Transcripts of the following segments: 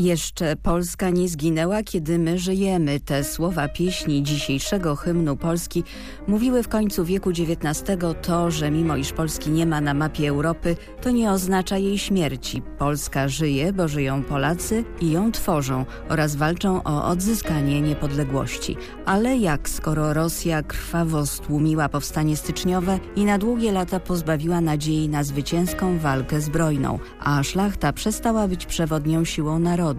Jeszcze Polska nie zginęła, kiedy my żyjemy. Te słowa pieśni dzisiejszego hymnu Polski mówiły w końcu wieku XIX to, że mimo iż Polski nie ma na mapie Europy, to nie oznacza jej śmierci. Polska żyje, bo żyją Polacy i ją tworzą oraz walczą o odzyskanie niepodległości. Ale jak skoro Rosja krwawo stłumiła powstanie styczniowe i na długie lata pozbawiła nadziei na zwycięską walkę zbrojną, a szlachta przestała być przewodnią siłą narodu,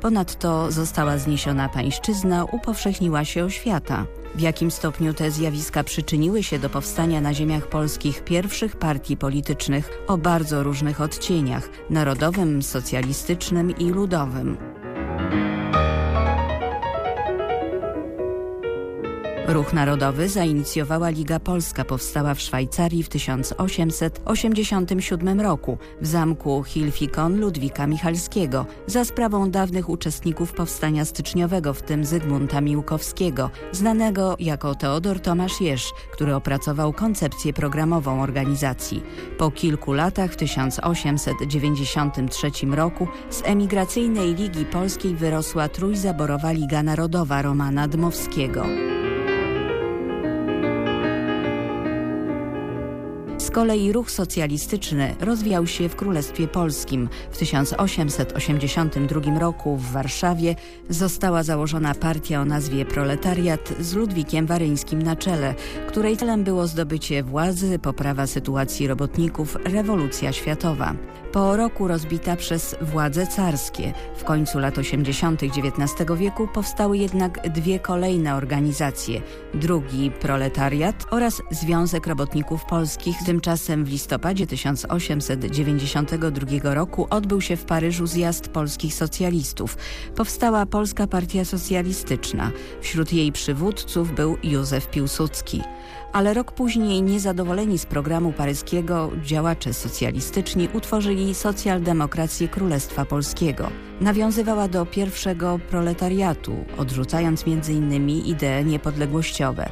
Ponadto została zniesiona pańszczyzna, upowszechniła się oświata. W jakim stopniu te zjawiska przyczyniły się do powstania na ziemiach polskich pierwszych partii politycznych o bardzo różnych odcieniach narodowym, socjalistycznym i ludowym. Ruch Narodowy zainicjowała Liga Polska, powstała w Szwajcarii w 1887 roku w zamku Hilfikon Ludwika Michalskiego za sprawą dawnych uczestników powstania styczniowego, w tym Zygmunta Miłkowskiego, znanego jako Teodor Tomasz Jerz, który opracował koncepcję programową organizacji. Po kilku latach w 1893 roku z emigracyjnej Ligi Polskiej wyrosła Trójzaborowa Liga Narodowa Romana Dmowskiego. Kolei ruch socjalistyczny rozwijał się w Królestwie Polskim. W 1882 roku w Warszawie została założona partia o nazwie Proletariat z Ludwikiem Waryńskim na czele, której celem było zdobycie władzy, poprawa sytuacji robotników, rewolucja światowa. Po roku rozbita przez władze carskie. W końcu lat 80. XIX wieku powstały jednak dwie kolejne organizacje. Drugi Proletariat oraz Związek Robotników Polskich, Tymczasem w listopadzie 1892 roku odbył się w Paryżu zjazd polskich socjalistów. Powstała Polska Partia Socjalistyczna. Wśród jej przywódców był Józef Piłsudski ale rok później niezadowoleni z programu paryskiego działacze socjalistyczni utworzyli socjaldemokrację Królestwa Polskiego. Nawiązywała do pierwszego proletariatu, odrzucając m.in. idee niepodległościowe.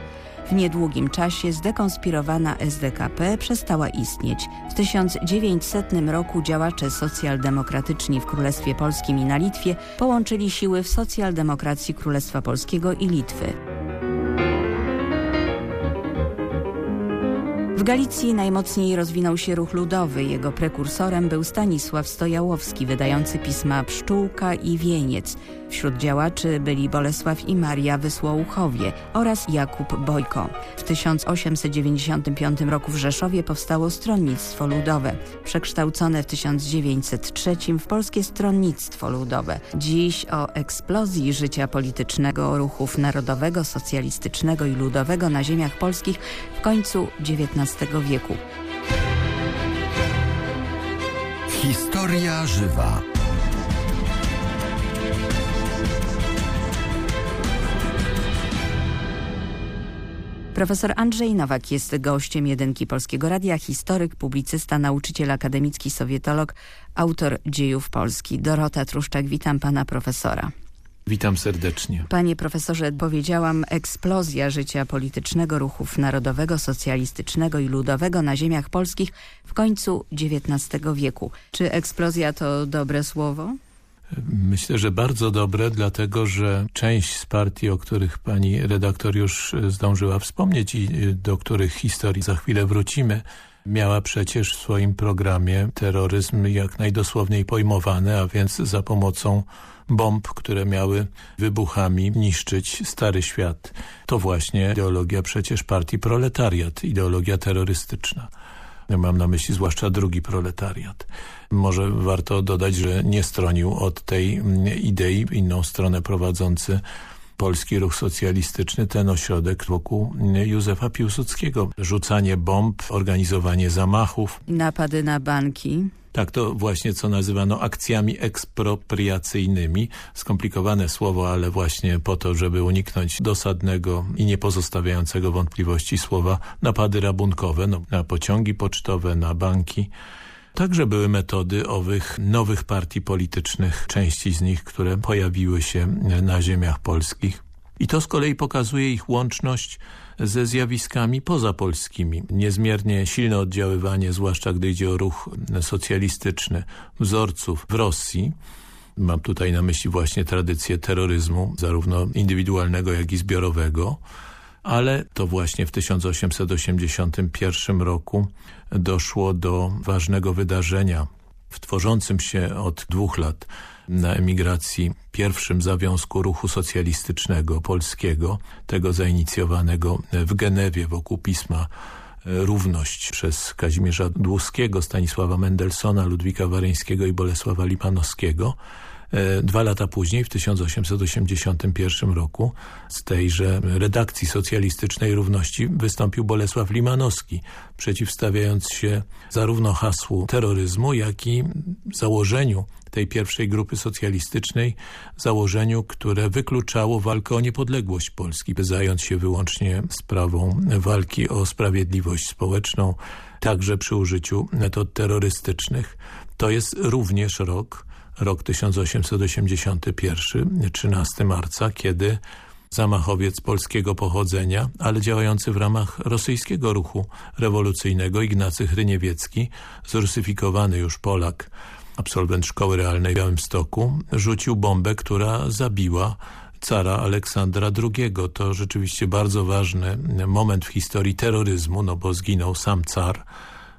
W niedługim czasie zdekonspirowana SDKP przestała istnieć. W 1900 roku działacze socjaldemokratyczni w Królestwie Polskim i na Litwie połączyli siły w socjaldemokracji Królestwa Polskiego i Litwy. W Galicji najmocniej rozwinął się ruch ludowy. Jego prekursorem był Stanisław Stojałowski, wydający pisma Pszczółka i Wieniec. Wśród działaczy byli Bolesław i Maria Wysłołuchowie oraz Jakub Bojko. W 1895 roku w Rzeszowie powstało Stronnictwo Ludowe, przekształcone w 1903 w Polskie Stronnictwo Ludowe. Dziś o eksplozji życia politycznego ruchów narodowego, socjalistycznego i ludowego na ziemiach polskich w końcu XIX wieku. Historia żywa. Profesor Andrzej Nowak jest gościem jedynki Polskiego Radia, historyk, publicysta, nauczyciel akademicki, sowietolog, autor dziejów Polski. Dorota Truszczak, witam pana profesora. Witam serdecznie. Panie profesorze, powiedziałam, eksplozja życia politycznego, ruchów narodowego, socjalistycznego i ludowego na ziemiach polskich w końcu XIX wieku. Czy eksplozja to dobre słowo? Myślę, że bardzo dobre, dlatego że część z partii, o których pani redaktor już zdążyła wspomnieć i do których historii za chwilę wrócimy, miała przecież w swoim programie terroryzm jak najdosłowniej pojmowany, a więc za pomocą bomb, które miały wybuchami niszczyć stary świat. To właśnie ideologia przecież partii proletariat, ideologia terrorystyczna. Mam na myśli zwłaszcza drugi proletariat. Może warto dodać, że nie stronił od tej idei inną stronę prowadzący polski ruch socjalistyczny, ten ośrodek wokół Józefa Piłsudskiego. Rzucanie bomb, organizowanie zamachów. Napady na banki. Tak, to właśnie co nazywano akcjami ekspropriacyjnymi. Skomplikowane słowo, ale właśnie po to, żeby uniknąć dosadnego i nie pozostawiającego wątpliwości słowa napady rabunkowe no, na pociągi pocztowe, na banki. Także były metody owych nowych partii politycznych, części z nich, które pojawiły się na ziemiach polskich. I to z kolei pokazuje ich łączność ze zjawiskami pozapolskimi. Niezmiernie silne oddziaływanie, zwłaszcza gdy idzie o ruch socjalistyczny wzorców w Rosji, Mam tutaj na myśli właśnie tradycję terroryzmu, zarówno indywidualnego, jak i zbiorowego. Ale to właśnie w 1881 roku doszło do ważnego wydarzenia w tworzącym się od dwóch lat na emigracji pierwszym zawiązku ruchu socjalistycznego polskiego, tego zainicjowanego w Genewie wokół pisma Równość przez Kazimierza Dłuskiego, Stanisława Mendelsona, Ludwika Wareńskiego i Bolesława Lipanowskiego. E, dwa lata później, w 1881 roku, z tejże redakcji socjalistycznej równości wystąpił Bolesław Limanowski, przeciwstawiając się zarówno hasłu terroryzmu, jak i założeniu tej pierwszej grupy socjalistycznej, założeniu, które wykluczało walkę o niepodległość Polski, by zająć się wyłącznie sprawą walki o sprawiedliwość społeczną, także przy użyciu metod terrorystycznych. To jest również rok, rok 1881, 13 marca, kiedy zamachowiec polskiego pochodzenia, ale działający w ramach rosyjskiego ruchu rewolucyjnego Ignacy Hryniewiecki, zrusyfikowany już Polak, absolwent szkoły realnej w Białymstoku, rzucił bombę, która zabiła cara Aleksandra II. To rzeczywiście bardzo ważny moment w historii terroryzmu, no bo zginął sam car,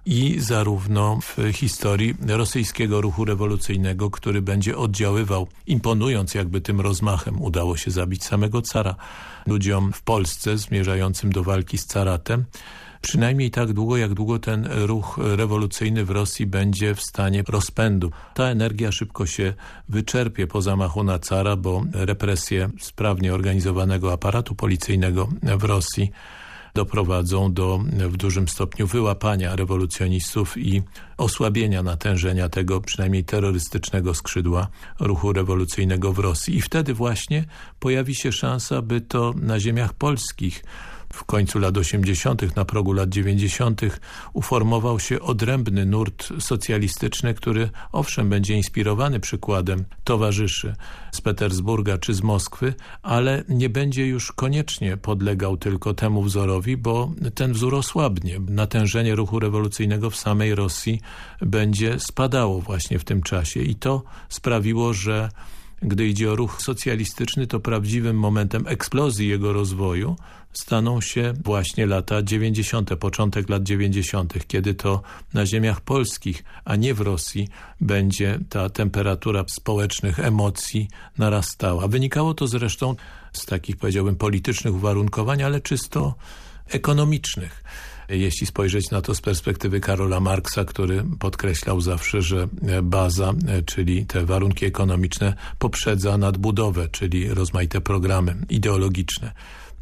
i zarówno w historii rosyjskiego ruchu rewolucyjnego, który będzie oddziaływał, imponując jakby tym rozmachem. Udało się zabić samego cara ludziom w Polsce zmierzającym do walki z caratem przynajmniej tak długo, jak długo ten ruch rewolucyjny w Rosji będzie w stanie rozpędu. Ta energia szybko się wyczerpie po zamachu na cara, bo represje sprawnie organizowanego aparatu policyjnego w Rosji doprowadzą do w dużym stopniu wyłapania rewolucjonistów i osłabienia natężenia tego przynajmniej terrorystycznego skrzydła ruchu rewolucyjnego w Rosji. I wtedy właśnie pojawi się szansa, by to na ziemiach polskich w końcu lat 80., na progu lat 90. uformował się odrębny nurt socjalistyczny, który owszem będzie inspirowany przykładem towarzyszy z Petersburga czy z Moskwy, ale nie będzie już koniecznie podlegał tylko temu wzorowi, bo ten wzór osłabnie. Natężenie ruchu rewolucyjnego w samej Rosji będzie spadało właśnie w tym czasie i to sprawiło, że gdy idzie o ruch socjalistyczny, to prawdziwym momentem eksplozji jego rozwoju staną się właśnie lata 90., początek lat 90., kiedy to na ziemiach polskich, a nie w Rosji będzie ta temperatura społecznych emocji narastała. Wynikało to zresztą z takich powiedziałbym politycznych uwarunkowań, ale czysto ekonomicznych jeśli spojrzeć na to z perspektywy Karola Marksa, który podkreślał zawsze, że baza, czyli te warunki ekonomiczne poprzedza nadbudowę, czyli rozmaite programy ideologiczne.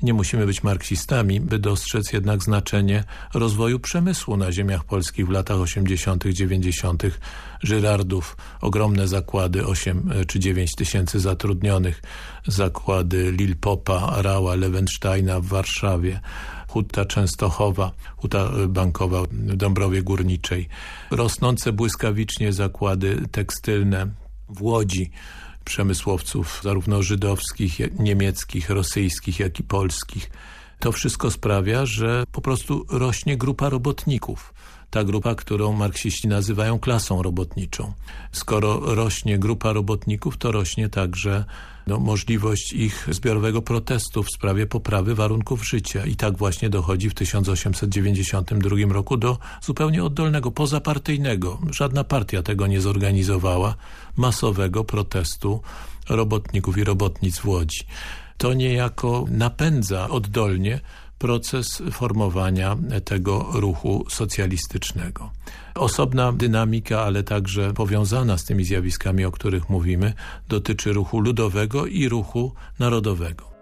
Nie musimy być marksistami, by dostrzec jednak znaczenie rozwoju przemysłu na ziemiach polskich w latach 80., 90. Żyrardów, ogromne zakłady, 8 czy 9 tysięcy zatrudnionych, zakłady Lilpopa, Rała, Lewensteina w Warszawie, Huta Częstochowa, Huta Bankowa w Dąbrowie Górniczej, rosnące błyskawicznie zakłady tekstylne w Łodzi, przemysłowców zarówno żydowskich, niemieckich, rosyjskich, jak i polskich. To wszystko sprawia, że po prostu rośnie grupa robotników. Ta grupa, którą marksiści nazywają klasą robotniczą. Skoro rośnie grupa robotników, to rośnie także no, możliwość ich zbiorowego protestu w sprawie poprawy warunków życia. I tak właśnie dochodzi w 1892 roku do zupełnie oddolnego, pozapartyjnego, żadna partia tego nie zorganizowała, masowego protestu robotników i robotnic w Łodzi. To niejako napędza oddolnie proces formowania tego ruchu socjalistycznego. Osobna dynamika, ale także powiązana z tymi zjawiskami, o których mówimy, dotyczy ruchu ludowego i ruchu narodowego.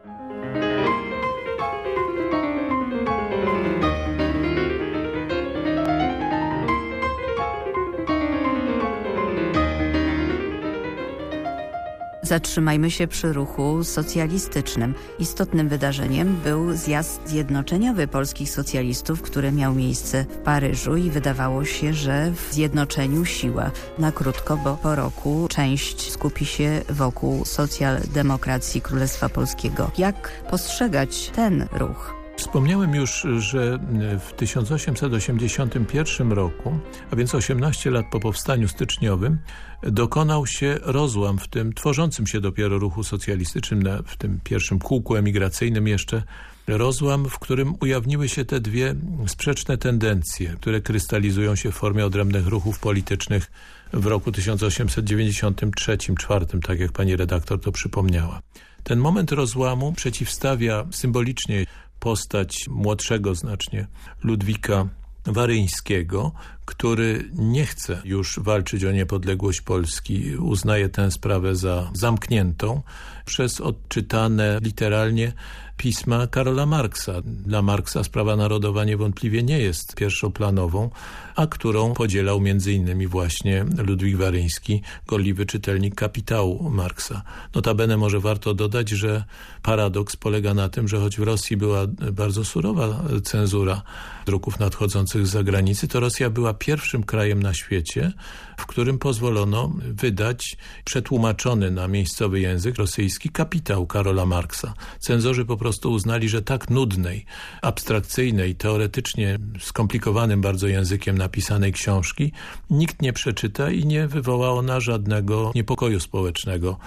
Zatrzymajmy się przy ruchu socjalistycznym. Istotnym wydarzeniem był zjazd zjednoczeniowy polskich socjalistów, który miał miejsce w Paryżu i wydawało się, że w zjednoczeniu siła. Na krótko, bo po roku część skupi się wokół socjaldemokracji Królestwa Polskiego. Jak postrzegać ten ruch? Wspomniałem już, że w 1881 roku, a więc 18 lat po powstaniu styczniowym, dokonał się rozłam w tym tworzącym się dopiero ruchu socjalistycznym, w tym pierwszym kółku emigracyjnym jeszcze, rozłam, w którym ujawniły się te dwie sprzeczne tendencje, które krystalizują się w formie odrębnych ruchów politycznych w roku 1893-4, tak jak pani redaktor to przypomniała. Ten moment rozłamu przeciwstawia symbolicznie postać młodszego znacznie Ludwika Waryńskiego, który nie chce już walczyć o niepodległość Polski, uznaje tę sprawę za zamkniętą przez odczytane literalnie pisma Karola Marksa. Dla Marksa sprawa narodowa niewątpliwie nie jest pierwszoplanową, a którą podzielał innymi właśnie Ludwik Waryński, gorliwy czytelnik kapitału Marksa. Notabene może warto dodać, że paradoks polega na tym, że choć w Rosji była bardzo surowa cenzura druków nadchodzących z zagranicy, to Rosja była pierwszym krajem na świecie, w którym pozwolono wydać przetłumaczony na miejscowy język rosyjski kapitał Karola Marksa. Cenzorzy po prostu uznali, że tak nudnej, abstrakcyjnej, teoretycznie skomplikowanym bardzo językiem napisanej książki nikt nie przeczyta i nie wywoła ona żadnego niepokoju społecznego.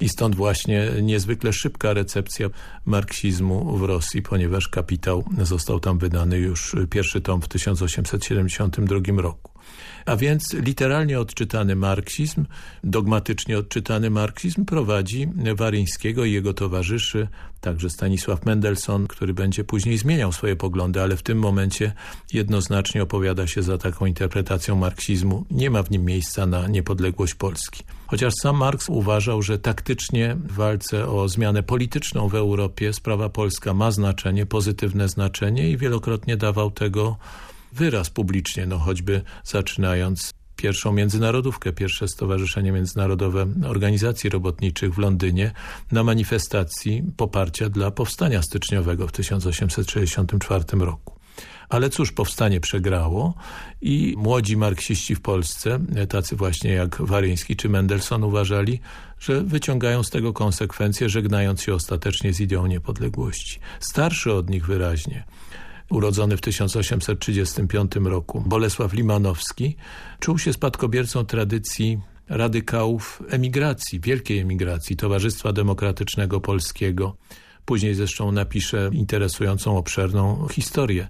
I stąd właśnie niezwykle szybka recepcja marksizmu w Rosji, ponieważ kapitał został tam wydany już pierwszy tom w 1872 roku. A więc literalnie odczytany marksizm, dogmatycznie odczytany marksizm prowadzi Waryńskiego i jego towarzyszy, także Stanisław Mendelssohn, który będzie później zmieniał swoje poglądy, ale w tym momencie jednoznacznie opowiada się za taką interpretacją marksizmu. Nie ma w nim miejsca na niepodległość Polski. Chociaż sam Marks uważał, że taktycznie w walce o zmianę polityczną w Europie sprawa polska ma znaczenie, pozytywne znaczenie i wielokrotnie dawał tego wyraz publicznie, no choćby zaczynając pierwszą międzynarodówkę, pierwsze Stowarzyszenie Międzynarodowe Organizacji Robotniczych w Londynie na manifestacji poparcia dla powstania styczniowego w 1864 roku. Ale cóż, powstanie przegrało i młodzi marksiści w Polsce, tacy właśnie jak Waryński czy Mendelssohn uważali, że wyciągają z tego konsekwencje, żegnając się ostatecznie z ideą niepodległości. Starszy od nich wyraźnie, urodzony w 1835 roku, Bolesław Limanowski, czuł się spadkobiercą tradycji radykałów emigracji, wielkiej emigracji, Towarzystwa Demokratycznego Polskiego. Później zresztą napisze interesującą, obszerną historię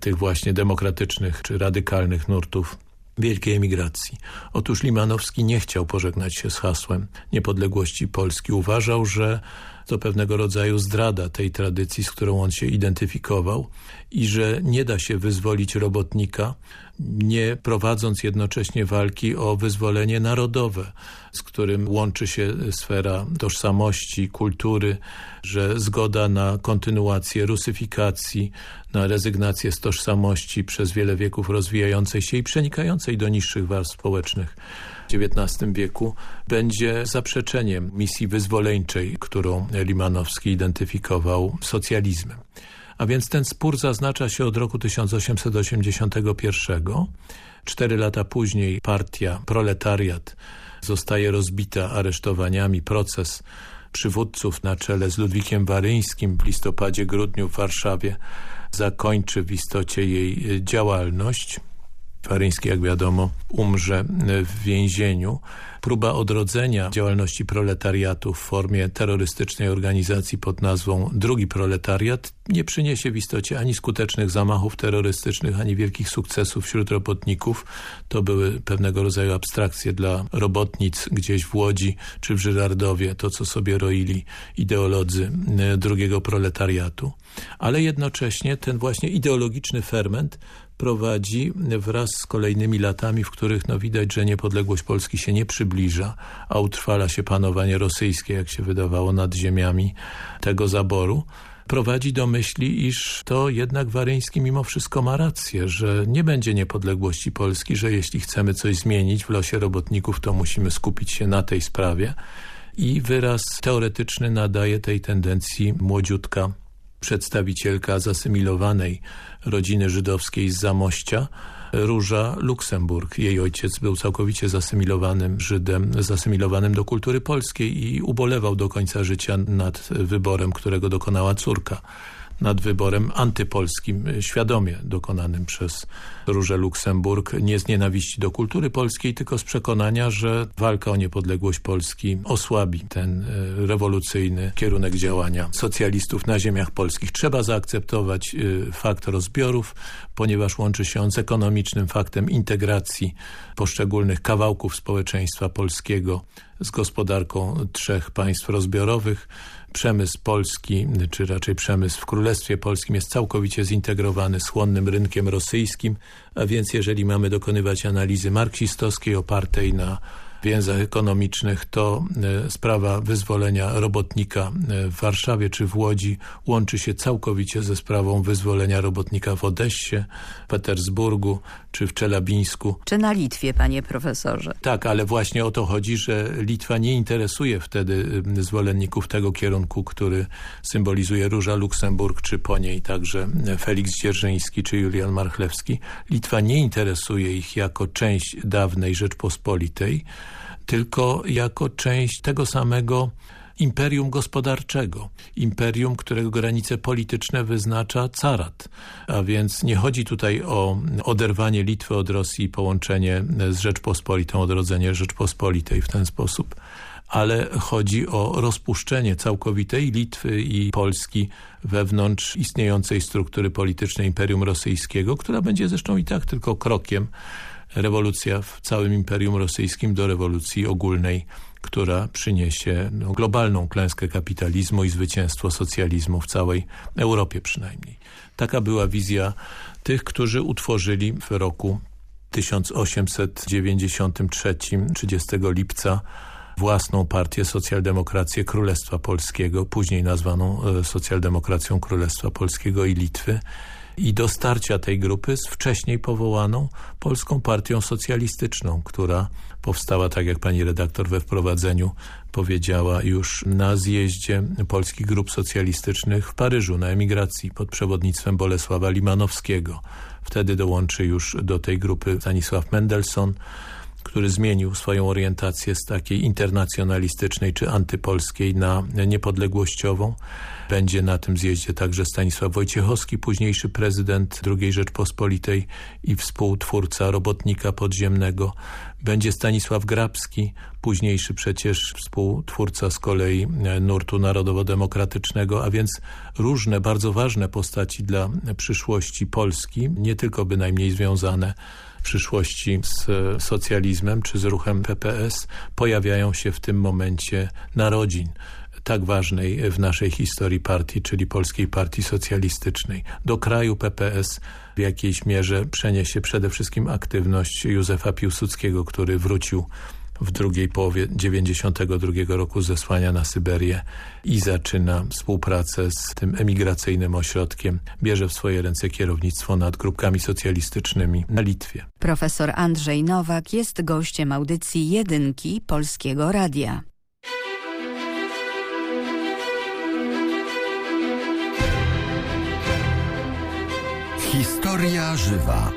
tych właśnie demokratycznych czy radykalnych nurtów wielkiej emigracji. Otóż Limanowski nie chciał pożegnać się z hasłem niepodległości Polski. Uważał, że to pewnego rodzaju zdrada tej tradycji, z którą on się identyfikował i że nie da się wyzwolić robotnika, nie prowadząc jednocześnie walki o wyzwolenie narodowe, z którym łączy się sfera tożsamości, kultury, że zgoda na kontynuację rusyfikacji, na rezygnację z tożsamości przez wiele wieków rozwijającej się i przenikającej do niższych warstw społecznych XIX wieku będzie zaprzeczeniem misji wyzwoleńczej, którą Limanowski identyfikował socjalizmem. A więc ten spór zaznacza się od roku 1881. Cztery lata później partia, proletariat zostaje rozbita aresztowaniami. Proces przywódców na czele z Ludwikiem Waryńskim w listopadzie-grudniu w Warszawie zakończy w istocie jej działalność. Waryński, jak wiadomo, umrze w więzieniu. Próba odrodzenia działalności proletariatu w formie terrorystycznej organizacji pod nazwą Drugi Proletariat nie przyniesie w istocie ani skutecznych zamachów terrorystycznych, ani wielkich sukcesów wśród robotników. To były pewnego rodzaju abstrakcje dla robotnic gdzieś w Łodzi czy w Żyrardowie, to co sobie roili ideolodzy drugiego proletariatu. Ale jednocześnie ten właśnie ideologiczny ferment prowadzi wraz z kolejnymi latami, w których no widać, że niepodległość Polski się nie przybliża, a utrwala się panowanie rosyjskie, jak się wydawało, nad ziemiami tego zaboru, prowadzi do myśli, iż to jednak Waryński mimo wszystko ma rację, że nie będzie niepodległości Polski, że jeśli chcemy coś zmienić w losie robotników, to musimy skupić się na tej sprawie. I wyraz teoretyczny nadaje tej tendencji młodziutka przedstawicielka zasymilowanej rodziny żydowskiej z Zamościa, Róża Luksemburg. Jej ojciec był całkowicie zasymilowanym Żydem, zasymilowanym do kultury polskiej i ubolewał do końca życia nad wyborem, którego dokonała córka nad wyborem antypolskim, świadomie dokonanym przez Różę Luksemburg, nie z nienawiści do kultury polskiej, tylko z przekonania, że walka o niepodległość Polski osłabi ten e, rewolucyjny kierunek działania socjalistów na ziemiach polskich. Trzeba zaakceptować e, fakt rozbiorów, ponieważ łączy się on z ekonomicznym faktem integracji poszczególnych kawałków społeczeństwa polskiego z gospodarką trzech państw rozbiorowych. Przemysł polski, czy raczej przemysł w Królestwie Polskim jest całkowicie zintegrowany z chłonnym rynkiem rosyjskim, a więc jeżeli mamy dokonywać analizy marksistowskiej opartej na więzach ekonomicznych, to e, sprawa wyzwolenia robotnika e, w Warszawie czy w Łodzi łączy się całkowicie ze sprawą wyzwolenia robotnika w Odessie, Petersburgu czy w Czelabińsku. Czy na Litwie, panie profesorze? Tak, ale właśnie o to chodzi, że Litwa nie interesuje wtedy e, zwolenników tego kierunku, który symbolizuje Róża Luksemburg, czy po niej także Felix Dzierżyński, czy Julian Marchlewski. Litwa nie interesuje ich jako część dawnej Rzeczpospolitej, tylko jako część tego samego imperium gospodarczego, imperium, którego granice polityczne wyznacza carat. A więc nie chodzi tutaj o oderwanie Litwy od Rosji i połączenie z Rzeczpospolitą, odrodzenie Rzeczpospolitej w ten sposób ale chodzi o rozpuszczenie całkowitej Litwy i Polski wewnątrz istniejącej struktury politycznej Imperium Rosyjskiego, która będzie zresztą i tak tylko krokiem rewolucja w całym Imperium Rosyjskim do rewolucji ogólnej, która przyniesie no, globalną klęskę kapitalizmu i zwycięstwo socjalizmu w całej Europie przynajmniej. Taka była wizja tych, którzy utworzyli w roku 1893, 30 lipca własną partię Socjaldemokrację Królestwa Polskiego, później nazwaną e, Socjaldemokracją Królestwa Polskiego i Litwy, i do starcia tej grupy z wcześniej powołaną Polską Partią Socjalistyczną, która powstała, tak jak pani redaktor we wprowadzeniu powiedziała, już na zjeździe polskich grup socjalistycznych w Paryżu na emigracji pod przewodnictwem Bolesława Limanowskiego. Wtedy dołączy już do tej grupy Stanisław Mendelssohn, który zmienił swoją orientację z takiej internacjonalistycznej czy antypolskiej na niepodległościową. Będzie na tym zjeździe także Stanisław Wojciechowski, późniejszy prezydent II Rzeczpospolitej i współtwórca robotnika podziemnego. Będzie Stanisław Grabski, późniejszy przecież współtwórca z kolei nurtu narodowo-demokratycznego, a więc różne, bardzo ważne postaci dla przyszłości Polski, nie tylko bynajmniej związane przyszłości z socjalizmem czy z ruchem PPS pojawiają się w tym momencie narodzin tak ważnej w naszej historii partii, czyli Polskiej Partii Socjalistycznej. Do kraju PPS w jakiejś mierze przeniesie przede wszystkim aktywność Józefa Piłsudskiego, który wrócił w drugiej połowie 92 roku zesłania na Syberię i zaczyna współpracę z tym emigracyjnym ośrodkiem. Bierze w swoje ręce kierownictwo nad grupkami socjalistycznymi na Litwie. Profesor Andrzej Nowak jest gościem audycji Jedynki Polskiego Radia. Historia żywa.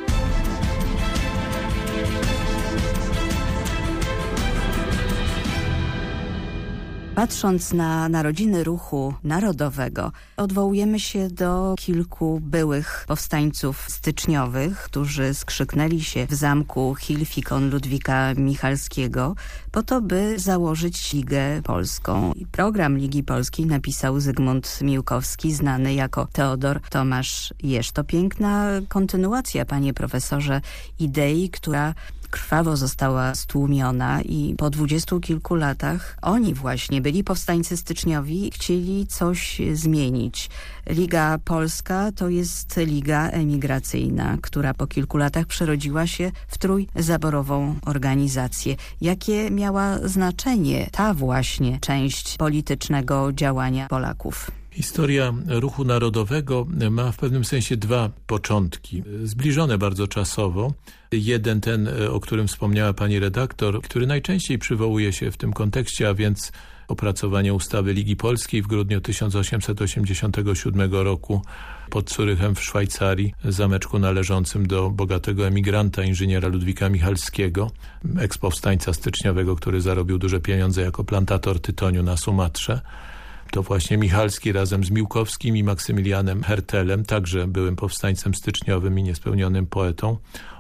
Patrząc na narodziny ruchu narodowego, odwołujemy się do kilku byłych powstańców styczniowych, którzy skrzyknęli się w zamku Hilfikon Ludwika Michalskiego po to, by założyć Ligę Polską. Program Ligi Polskiej napisał Zygmunt Miłkowski, znany jako Teodor Tomasz Jesz. To piękna kontynuacja, panie profesorze, idei, która krwawo została stłumiona i po dwudziestu kilku latach oni właśnie, byli powstańcy styczniowi, chcieli coś zmienić. Liga Polska to jest liga emigracyjna, która po kilku latach przerodziła się w trójzaborową organizację. Jakie miała znaczenie ta właśnie część politycznego działania Polaków? Historia ruchu narodowego ma w pewnym sensie dwa początki, zbliżone bardzo czasowo. Jeden ten, o którym wspomniała pani redaktor, który najczęściej przywołuje się w tym kontekście, a więc opracowanie ustawy Ligi Polskiej w grudniu 1887 roku pod Curychem w Szwajcarii, zameczku należącym do bogatego emigranta, inżyniera Ludwika Michalskiego, ekspowstańca styczniowego, który zarobił duże pieniądze jako plantator tytoniu na Sumatrze. To właśnie Michalski razem z Miłkowskim i Maksymilianem Hertelem, także byłym powstańcem styczniowym i niespełnionym poetą,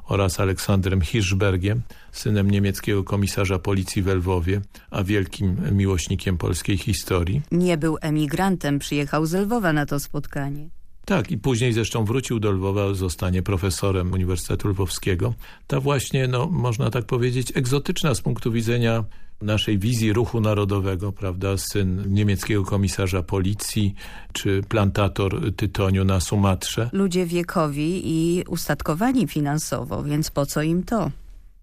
oraz Aleksandrem Hirschbergiem, synem niemieckiego komisarza policji w Lwowie, a wielkim miłośnikiem polskiej historii. Nie był emigrantem, przyjechał z Lwowa na to spotkanie. Tak, i później zresztą wrócił do Lwowa, zostanie profesorem Uniwersytetu Lwowskiego. Ta właśnie, no, można tak powiedzieć, egzotyczna z punktu widzenia naszej wizji ruchu narodowego, prawda, syn niemieckiego komisarza policji, czy plantator tytoniu na Sumatrze. Ludzie wiekowi i ustatkowani finansowo, więc po co im to?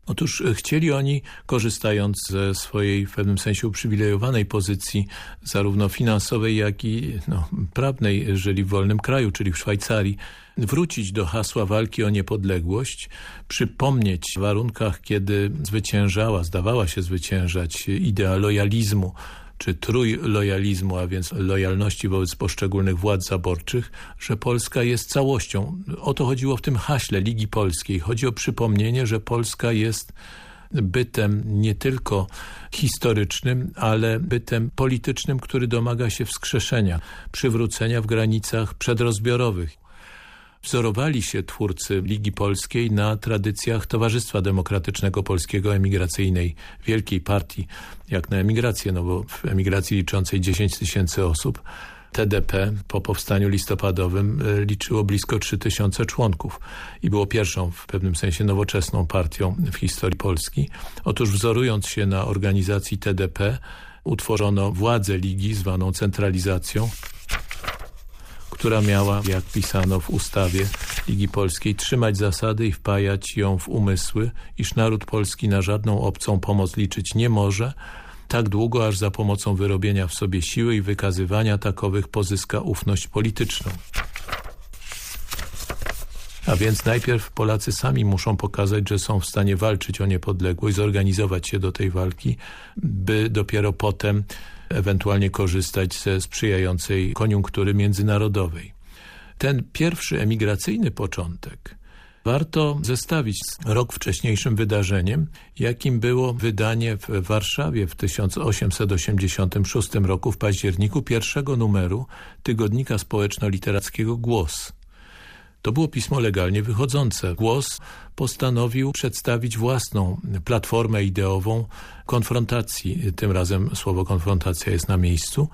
Otóż e, chcieli oni, korzystając ze swojej w pewnym sensie uprzywilejowanej pozycji, zarówno finansowej, jak i no, prawnej, żyli w wolnym kraju, czyli w Szwajcarii, wrócić do hasła walki o niepodległość, przypomnieć warunkach, kiedy zwyciężała, zdawała się zwyciężać idea lojalizmu, czy trójlojalizmu, a więc lojalności wobec poszczególnych władz zaborczych, że Polska jest całością. O to chodziło w tym haśle Ligi Polskiej. Chodzi o przypomnienie, że Polska jest bytem nie tylko historycznym, ale bytem politycznym, który domaga się wskrzeszenia, przywrócenia w granicach przedrozbiorowych wzorowali się twórcy Ligi Polskiej na tradycjach Towarzystwa Demokratycznego Polskiego Emigracyjnej, wielkiej partii, jak na emigrację, no bo w emigracji liczącej 10 tysięcy osób TDP po powstaniu listopadowym e, liczyło blisko 3000 członków i było pierwszą w pewnym sensie nowoczesną partią w historii Polski. Otóż wzorując się na organizacji TDP utworzono władzę Ligi zwaną centralizacją która miała, jak pisano w ustawie Ligi Polskiej, trzymać zasady i wpajać ją w umysły, iż naród polski na żadną obcą pomoc liczyć nie może, tak długo, aż za pomocą wyrobienia w sobie siły i wykazywania takowych pozyska ufność polityczną. A więc najpierw Polacy sami muszą pokazać, że są w stanie walczyć o niepodległość, zorganizować się do tej walki, by dopiero potem ewentualnie korzystać ze sprzyjającej koniunktury międzynarodowej. Ten pierwszy emigracyjny początek warto zestawić z rok wcześniejszym wydarzeniem, jakim było wydanie w Warszawie w 1886 roku w październiku pierwszego numeru tygodnika społeczno-literackiego Głos. To było pismo legalnie wychodzące. Głos postanowił przedstawić własną platformę ideową konfrontacji, tym razem słowo konfrontacja jest na miejscu,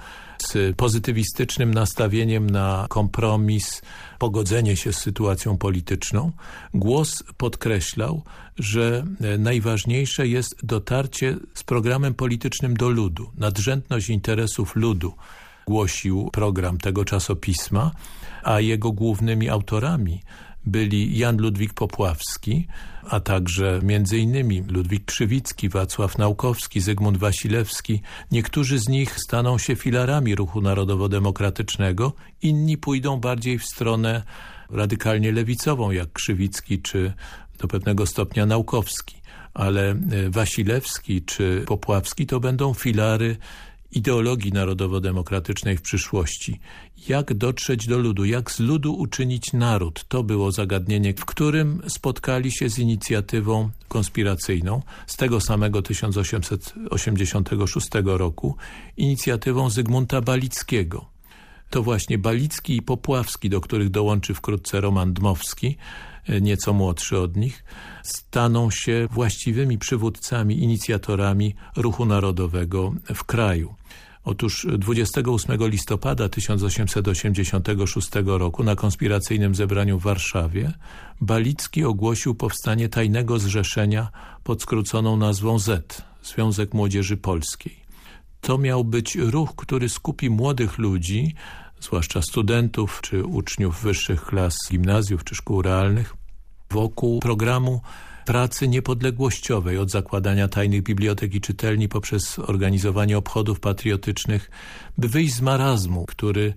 z pozytywistycznym nastawieniem na kompromis, pogodzenie się z sytuacją polityczną. Głos podkreślał, że najważniejsze jest dotarcie z programem politycznym do ludu, nadrzędność interesów ludu, głosił program tego czasopisma, a jego głównymi autorami byli Jan Ludwik Popławski, a także m.in. Ludwik Krzywicki, Wacław Naukowski, Zygmunt Wasilewski. Niektórzy z nich staną się filarami ruchu narodowo-demokratycznego, inni pójdą bardziej w stronę radykalnie lewicową, jak Krzywicki czy do pewnego stopnia Naukowski. Ale e, Wasilewski czy Popławski to będą filary ideologii narodowo-demokratycznej w przyszłości. Jak dotrzeć do ludu, jak z ludu uczynić naród? To było zagadnienie, w którym spotkali się z inicjatywą konspiracyjną z tego samego 1886 roku, inicjatywą Zygmunta Balickiego. To właśnie Balicki i Popławski, do których dołączy wkrótce Roman Dmowski, nieco młodszy od nich, staną się właściwymi przywódcami, inicjatorami ruchu narodowego w kraju. Otóż 28 listopada 1886 roku na konspiracyjnym zebraniu w Warszawie Balicki ogłosił powstanie tajnego zrzeszenia pod skróconą nazwą Z, Związek Młodzieży Polskiej. To miał być ruch, który skupi młodych ludzi, zwłaszcza studentów czy uczniów wyższych klas gimnazjów czy szkół realnych, wokół programu pracy niepodległościowej, od zakładania tajnych bibliotek i czytelni poprzez organizowanie obchodów patriotycznych, by wyjść z marazmu, który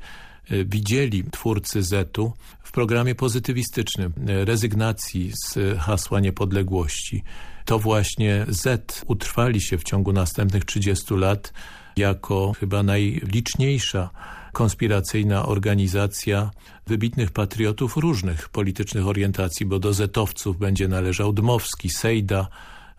e, widzieli twórcy Z-u w programie pozytywistycznym e, rezygnacji z hasła niepodległości. To właśnie Z utrwali się w ciągu następnych 30 lat jako chyba najliczniejsza konspiracyjna organizacja wybitnych patriotów różnych politycznych orientacji, bo do zetowców będzie należał Dmowski, Sejda,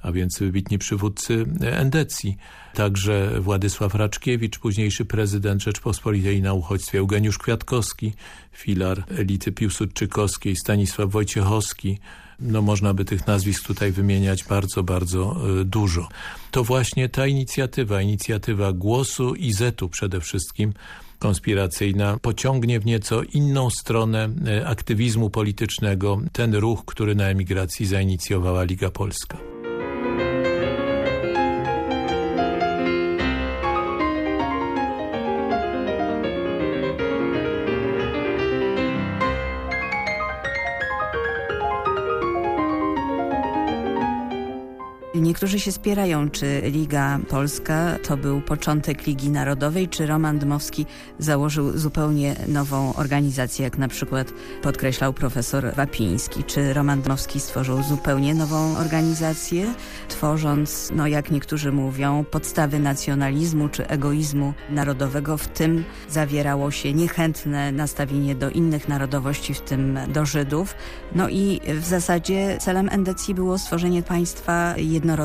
a więc wybitni przywódcy endecji. Także Władysław Raczkiewicz, późniejszy prezydent Rzeczpospolitej na uchodźstwie, Eugeniusz Kwiatkowski, filar elity piłsudczykowskiej, Stanisław Wojciechowski, no można by tych nazwisk tutaj wymieniać bardzo, bardzo e, dużo. To właśnie ta inicjatywa, inicjatywa Głosu i Zetu przede wszystkim, konspiracyjna pociągnie w nieco inną stronę e, aktywizmu politycznego ten ruch, który na emigracji zainicjowała Liga Polska. Niektórzy się spierają, czy Liga Polska to był początek Ligi Narodowej, czy Roman Dmowski założył zupełnie nową organizację, jak na przykład podkreślał profesor Wapiński. Czy Roman Dmowski stworzył zupełnie nową organizację, tworząc, no jak niektórzy mówią, podstawy nacjonalizmu czy egoizmu narodowego. W tym zawierało się niechętne nastawienie do innych narodowości, w tym do Żydów. No i w zasadzie celem endecji było stworzenie państwa jednorodowego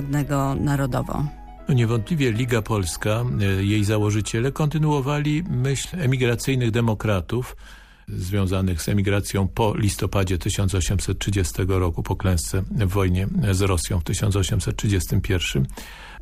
narodowo. Niewątpliwie Liga Polska, e, jej założyciele kontynuowali myśl emigracyjnych demokratów związanych z emigracją po listopadzie 1830 roku, po klęsce w wojnie z Rosją w 1831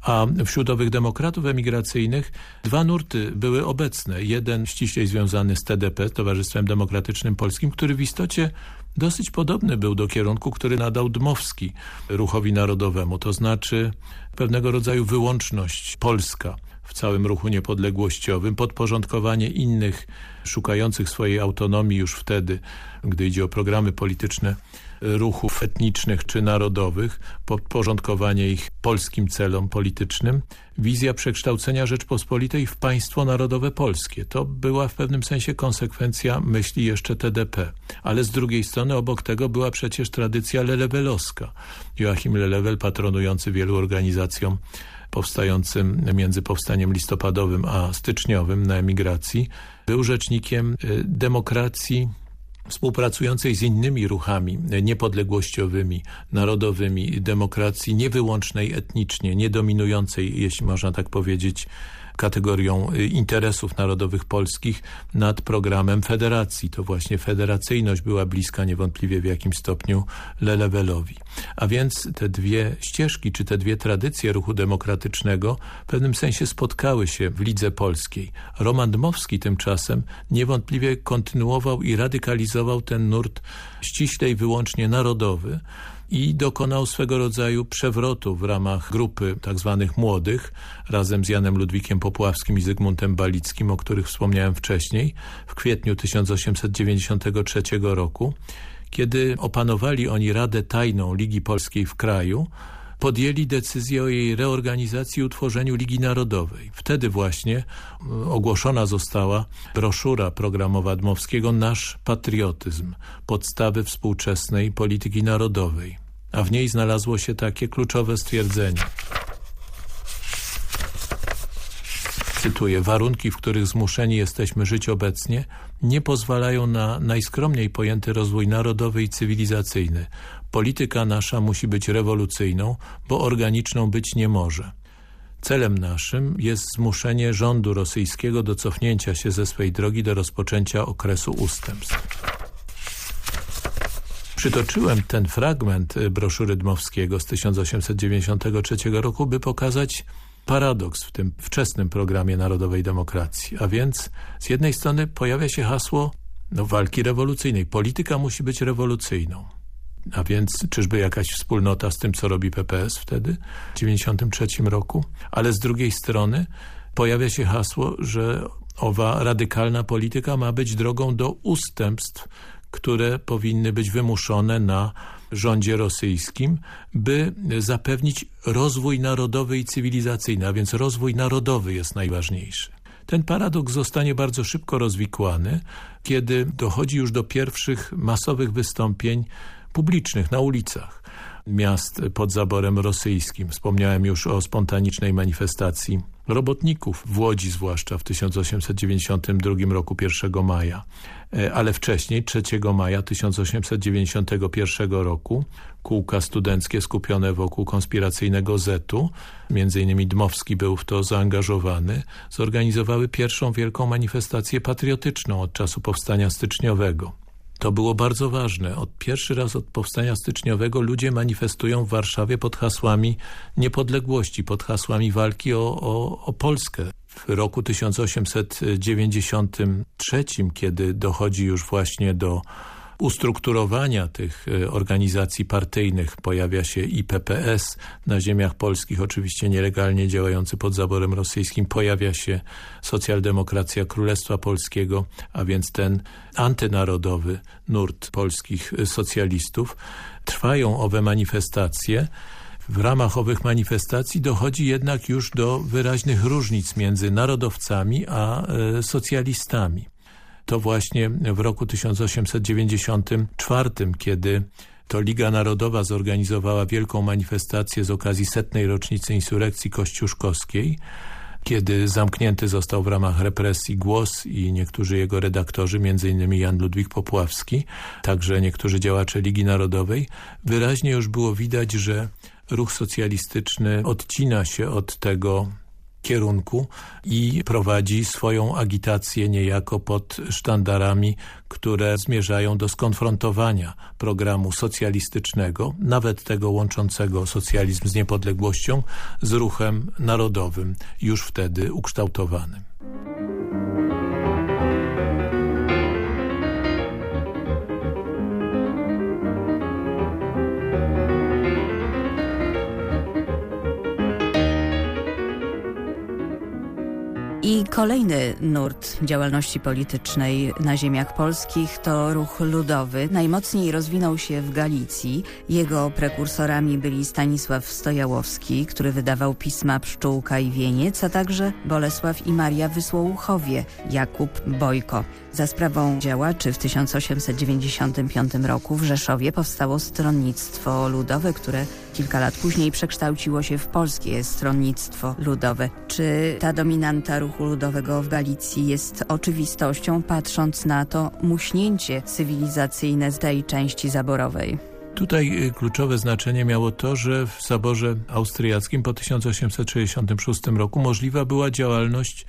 a wśród owych demokratów emigracyjnych dwa nurty były obecne. Jeden ściślej związany z TDP, Towarzystwem Demokratycznym Polskim, który w istocie dosyć podobny był do kierunku, który nadał Dmowski ruchowi narodowemu, to znaczy pewnego rodzaju wyłączność polska w całym ruchu niepodległościowym, podporządkowanie innych szukających swojej autonomii już wtedy, gdy idzie o programy polityczne ruchów etnicznych czy narodowych, podporządkowanie ich polskim celom politycznym, wizja przekształcenia Rzeczpospolitej w państwo narodowe polskie. To była w pewnym sensie konsekwencja myśli jeszcze TDP. Ale z drugiej strony obok tego była przecież tradycja lelewelowska. Joachim Lelewel patronujący wielu organizacjom powstającym między powstaniem listopadowym a styczniowym na emigracji, był rzecznikiem y, demokracji współpracującej z innymi ruchami niepodległościowymi, narodowymi, demokracji niewyłącznej etnicznie, niedominującej, jeśli można tak powiedzieć, kategorią y, interesów narodowych polskich nad programem federacji. To właśnie federacyjność była bliska niewątpliwie w jakimś stopniu Lelewelowi. A więc te dwie ścieżki, czy te dwie tradycje ruchu demokratycznego w pewnym sensie spotkały się w Lidze Polskiej. Roman Dmowski tymczasem niewątpliwie kontynuował i radykalizował ten nurt ściśle i wyłącznie narodowy, i dokonał swego rodzaju przewrotu w ramach grupy tzw. Tak młodych razem z Janem Ludwikiem Popławskim i Zygmuntem Balickim, o których wspomniałem wcześniej, w kwietniu 1893 roku, kiedy opanowali oni Radę Tajną Ligi Polskiej w kraju, podjęli decyzję o jej reorganizacji i utworzeniu Ligi Narodowej. Wtedy właśnie ogłoszona została broszura programowa Dmowskiego Nasz patriotyzm, podstawy współczesnej polityki narodowej. A w niej znalazło się takie kluczowe stwierdzenie. Cytuję, warunki, w których zmuszeni jesteśmy żyć obecnie, nie pozwalają na najskromniej pojęty rozwój narodowy i cywilizacyjny. Polityka nasza musi być rewolucyjną, bo organiczną być nie może. Celem naszym jest zmuszenie rządu rosyjskiego do cofnięcia się ze swej drogi do rozpoczęcia okresu ustępstw. Przytoczyłem ten fragment broszury Dmowskiego z 1893 roku, by pokazać paradoks w tym wczesnym programie narodowej demokracji. A więc z jednej strony pojawia się hasło no, walki rewolucyjnej. Polityka musi być rewolucyjną. A więc czyżby jakaś wspólnota z tym, co robi PPS wtedy, w 1993 roku? Ale z drugiej strony pojawia się hasło, że owa radykalna polityka ma być drogą do ustępstw, które powinny być wymuszone na rządzie rosyjskim, by zapewnić rozwój narodowy i cywilizacyjny, a więc rozwój narodowy jest najważniejszy. Ten paradoks zostanie bardzo szybko rozwikłany, kiedy dochodzi już do pierwszych masowych wystąpień publicznych na ulicach. miast pod zaborem rosyjskim. Wspomniałem już o spontanicznej manifestacji robotników w Łodzi zwłaszcza w 1892 roku 1 maja. E, ale wcześniej 3 maja 1891 roku kółka studenckie skupione wokół konspiracyjnego Zetu, między innymi Dmowski był w to zaangażowany, zorganizowały pierwszą wielką manifestację patriotyczną od czasu powstania styczniowego. To było bardzo ważne. Od pierwszy raz od powstania styczniowego ludzie manifestują w Warszawie pod hasłami niepodległości, pod hasłami walki o, o, o Polskę. W roku 1893, kiedy dochodzi już właśnie do ustrukturowania tych e, organizacji partyjnych pojawia się IPPS na ziemiach polskich, oczywiście nielegalnie działający pod zaborem rosyjskim, pojawia się socjaldemokracja Królestwa Polskiego, a więc ten antynarodowy nurt polskich socjalistów. Trwają owe manifestacje, w ramach owych manifestacji dochodzi jednak już do wyraźnych różnic między narodowcami a e, socjalistami to właśnie w roku 1894, kiedy to Liga Narodowa zorganizowała wielką manifestację z okazji setnej rocznicy insurekcji kościuszkowskiej, kiedy zamknięty został w ramach represji głos i niektórzy jego redaktorzy, m.in. Jan Ludwik Popławski, także niektórzy działacze Ligi Narodowej, wyraźnie już było widać, że ruch socjalistyczny odcina się od tego kierunku i prowadzi swoją agitację niejako pod sztandarami, które zmierzają do skonfrontowania programu socjalistycznego, nawet tego łączącego socjalizm z niepodległością, z ruchem narodowym, już wtedy ukształtowanym. I kolejny nurt działalności politycznej na ziemiach polskich to ruch ludowy. Najmocniej rozwinął się w Galicji. Jego prekursorami byli Stanisław Stojałowski, który wydawał pisma Pszczółka i Wieniec, a także Bolesław i Maria Wysłołuchowie, Jakub Bojko. Za sprawą działaczy w 1895 roku w Rzeszowie powstało Stronnictwo Ludowe, które kilka lat później przekształciło się w Polskie Stronnictwo Ludowe. Czy ta dominanta ruchu ludowego w Galicji jest oczywistością, patrząc na to muśnięcie cywilizacyjne z tej części zaborowej? Tutaj y, kluczowe znaczenie miało to, że w zaborze austriackim po 1866 roku możliwa była działalność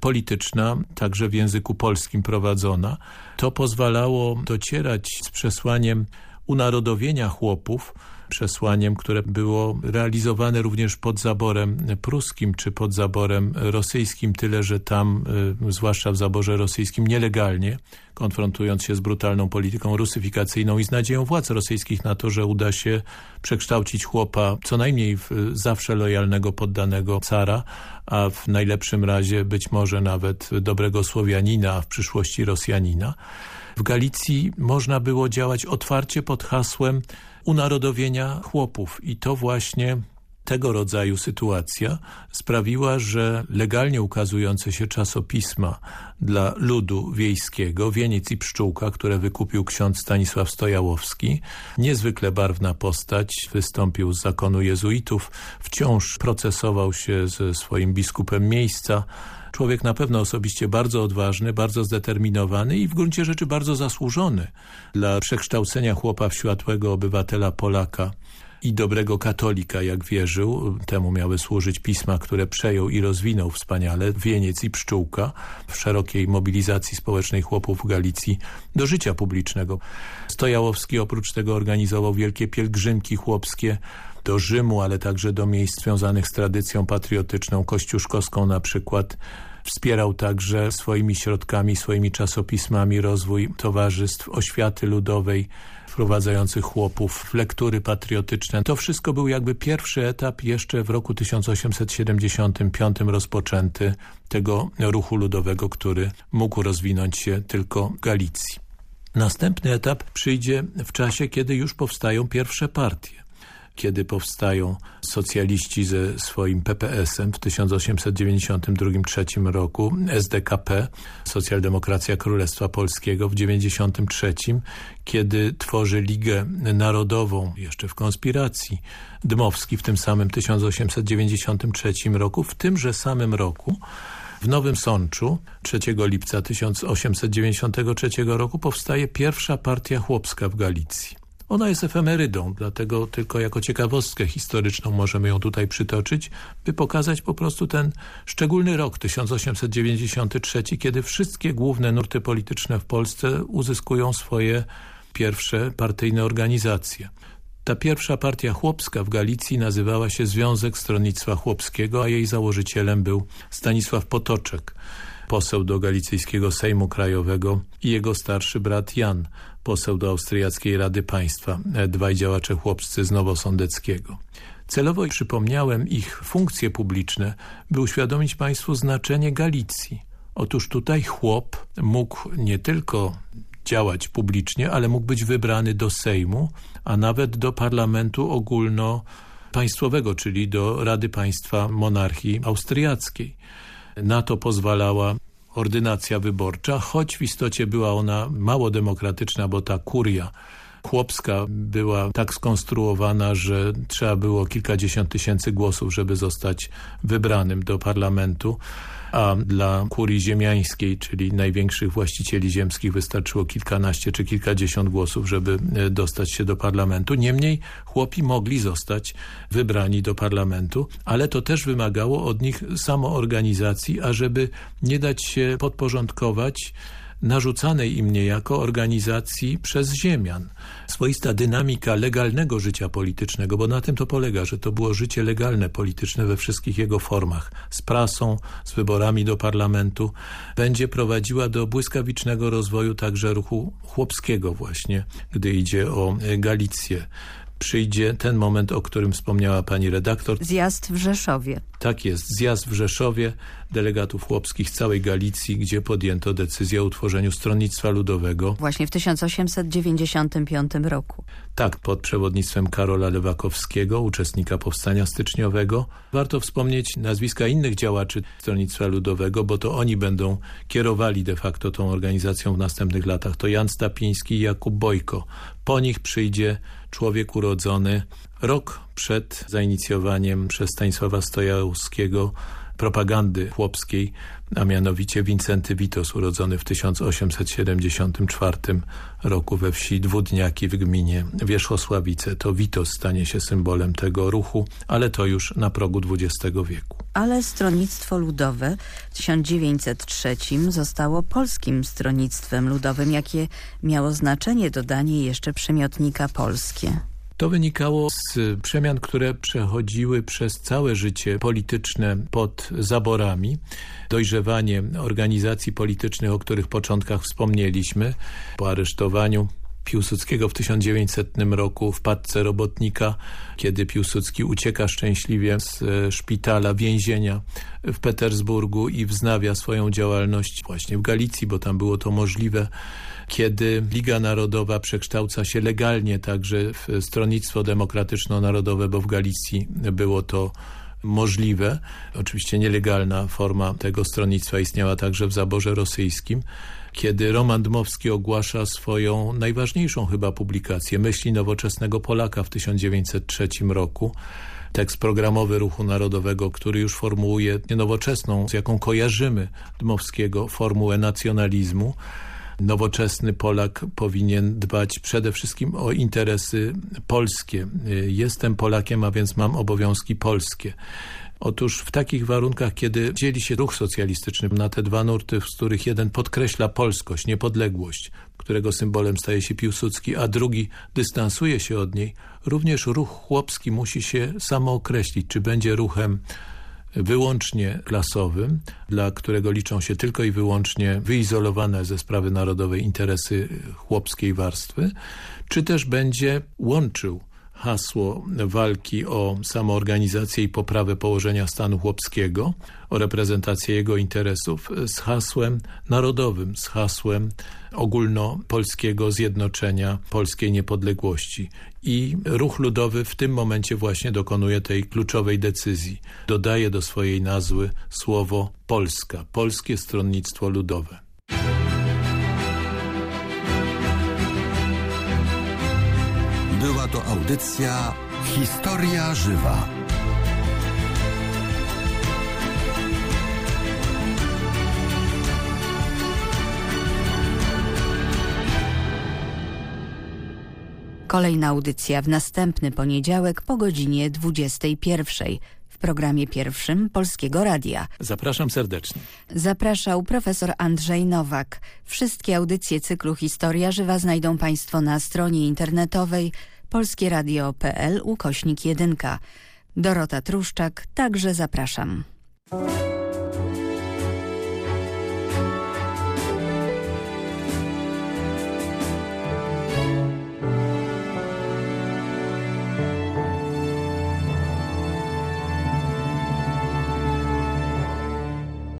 polityczna, także w języku polskim prowadzona. To pozwalało docierać z przesłaniem unarodowienia chłopów, przesłaniem, które było realizowane również pod zaborem pruskim czy pod zaborem rosyjskim, tyle że tam, y, zwłaszcza w zaborze rosyjskim, nielegalnie, konfrontując się z brutalną polityką rusyfikacyjną i z nadzieją władz rosyjskich na to, że uda się przekształcić chłopa co najmniej w zawsze lojalnego poddanego cara, a w najlepszym razie być może nawet dobrego Słowianina, a w przyszłości Rosjanina. W Galicji można było działać otwarcie pod hasłem unarodowienia chłopów. I to właśnie tego rodzaju sytuacja sprawiła, że legalnie ukazujące się czasopisma dla ludu wiejskiego, Wieniec i Pszczółka, które wykupił ksiądz Stanisław Stojałowski, niezwykle barwna postać, wystąpił z zakonu jezuitów, wciąż procesował się ze swoim biskupem miejsca, Człowiek na pewno osobiście bardzo odważny, bardzo zdeterminowany i w gruncie rzeczy bardzo zasłużony dla przekształcenia chłopa w światłego obywatela Polaka i dobrego katolika, jak wierzył. Temu miały służyć pisma, które przejął i rozwinął wspaniale Wieniec i Pszczółka w szerokiej mobilizacji społecznej chłopów w Galicji do życia publicznego. Stojałowski oprócz tego organizował wielkie pielgrzymki chłopskie do Rzymu, ale także do miejsc związanych z tradycją patriotyczną, kościuszkowską na przykład. Wspierał także swoimi środkami, swoimi czasopismami rozwój towarzystw oświaty ludowej, wprowadzających chłopów lektury patriotyczne. To wszystko był jakby pierwszy etap jeszcze w roku 1875 rozpoczęty tego ruchu ludowego, który mógł rozwinąć się tylko w Galicji. Następny etap przyjdzie w czasie, kiedy już powstają pierwsze partie kiedy powstają socjaliści ze swoim PPS-em w 1892-3 roku, SDKP, Socjaldemokracja Królestwa Polskiego w 1993, kiedy tworzy Ligę Narodową, jeszcze w konspiracji, Dmowski w tym samym 1893 roku, w tymże samym roku w Nowym Sączu 3 lipca 1893 roku powstaje pierwsza partia chłopska w Galicji. Ona jest efemerydą, dlatego tylko jako ciekawostkę historyczną możemy ją tutaj przytoczyć, by pokazać po prostu ten szczególny rok 1893, kiedy wszystkie główne nurty polityczne w Polsce uzyskują swoje pierwsze partyjne organizacje. Ta pierwsza partia chłopska w Galicji nazywała się Związek Stronnictwa Chłopskiego, a jej założycielem był Stanisław Potoczek, poseł do Galicyjskiego Sejmu Krajowego i jego starszy brat Jan, poseł do Austriackiej Rady Państwa, dwaj działacze chłopscy z Nowosądeckiego. Celowo przypomniałem ich funkcje publiczne, by uświadomić Państwu znaczenie Galicji. Otóż tutaj chłop mógł nie tylko działać publicznie, ale mógł być wybrany do Sejmu, a nawet do Parlamentu Ogólnopaństwowego, czyli do Rady Państwa Monarchii Austriackiej. Na to pozwalała ordynacja wyborcza, choć w istocie była ona mało demokratyczna, bo ta kuria chłopska była tak skonstruowana, że trzeba było kilkadziesiąt tysięcy głosów, żeby zostać wybranym do parlamentu a dla kurii ziemiańskiej, czyli największych właścicieli ziemskich wystarczyło kilkanaście czy kilkadziesiąt głosów, żeby e, dostać się do parlamentu. Niemniej chłopi mogli zostać wybrani do parlamentu, ale to też wymagało od nich samoorganizacji, ażeby nie dać się podporządkować narzucanej im niejako organizacji przez ziemian. Swoista dynamika legalnego życia politycznego, bo na tym to polega, że to było życie legalne polityczne we wszystkich jego formach, z prasą, z wyborami do parlamentu, będzie prowadziła do błyskawicznego rozwoju także ruchu chłopskiego właśnie, gdy idzie o Galicję przyjdzie ten moment, o którym wspomniała pani redaktor. Zjazd w Rzeszowie. Tak jest, zjazd w Rzeszowie delegatów chłopskich z całej Galicji, gdzie podjęto decyzję o utworzeniu Stronnictwa Ludowego. Właśnie w 1895 roku. Tak, pod przewodnictwem Karola Lewakowskiego, uczestnika Powstania Styczniowego. Warto wspomnieć nazwiska innych działaczy Stronnictwa Ludowego, bo to oni będą kierowali de facto tą organizacją w następnych latach. To Jan Stapiński i Jakub Bojko. Po nich przyjdzie człowiek urodzony. Rok przed zainicjowaniem przez Stanisława Stojałowskiego propagandy chłopskiej, a mianowicie Wincenty Witos, urodzony w 1874 roku we wsi Dwudniaki w gminie Wierzchosławice. To Witos stanie się symbolem tego ruchu, ale to już na progu XX wieku. Ale Stronnictwo Ludowe w 1903 zostało Polskim Stronnictwem Ludowym. Jakie miało znaczenie dodanie jeszcze przymiotnika polskie? To wynikało z przemian, które przechodziły przez całe życie polityczne pod zaborami. Dojrzewanie organizacji politycznych, o których początkach wspomnieliśmy, po aresztowaniu Piłsudskiego. W 1900 roku w padce robotnika, kiedy Piłsudski ucieka szczęśliwie z e, szpitala, więzienia w Petersburgu i wznawia swoją działalność właśnie w Galicji, bo tam było to możliwe kiedy Liga Narodowa przekształca się legalnie także w Stronnictwo Demokratyczno-Narodowe, bo w Galicji było to możliwe. Oczywiście nielegalna forma tego stronnictwa istniała także w zaborze rosyjskim. Kiedy Roman Dmowski ogłasza swoją najważniejszą chyba publikację Myśli Nowoczesnego Polaka w 1903 roku, tekst programowy Ruchu Narodowego, który już formułuje nowoczesną, z jaką kojarzymy Dmowskiego, formułę nacjonalizmu, nowoczesny Polak powinien dbać przede wszystkim o interesy polskie. Jestem Polakiem, a więc mam obowiązki polskie. Otóż w takich warunkach, kiedy dzieli się ruch socjalistyczny na te dwa nurty, z których jeden podkreśla polskość, niepodległość, którego symbolem staje się Piłsudski, a drugi dystansuje się od niej, również ruch chłopski musi się samookreślić, czy będzie ruchem wyłącznie klasowym, dla którego liczą się tylko i wyłącznie wyizolowane ze sprawy narodowej interesy chłopskiej warstwy, czy też będzie łączył hasło walki o samoorganizację i poprawę położenia stanu chłopskiego, o reprezentację jego interesów z hasłem narodowym, z hasłem ogólnopolskiego zjednoczenia polskiej niepodległości. I ruch ludowy w tym momencie właśnie dokonuje tej kluczowej decyzji. Dodaje do swojej nazwy słowo Polska, Polskie Stronnictwo Ludowe. Była to audycja Historia Żywa. Kolejna audycja w następny poniedziałek po godzinie 21 w programie pierwszym Polskiego Radia. Zapraszam serdecznie. Zapraszał profesor Andrzej Nowak. Wszystkie audycje cyklu Historia Żywa znajdą Państwo na stronie internetowej polskieradio.pl ukośnik 1. Dorota Truszczak, także zapraszam.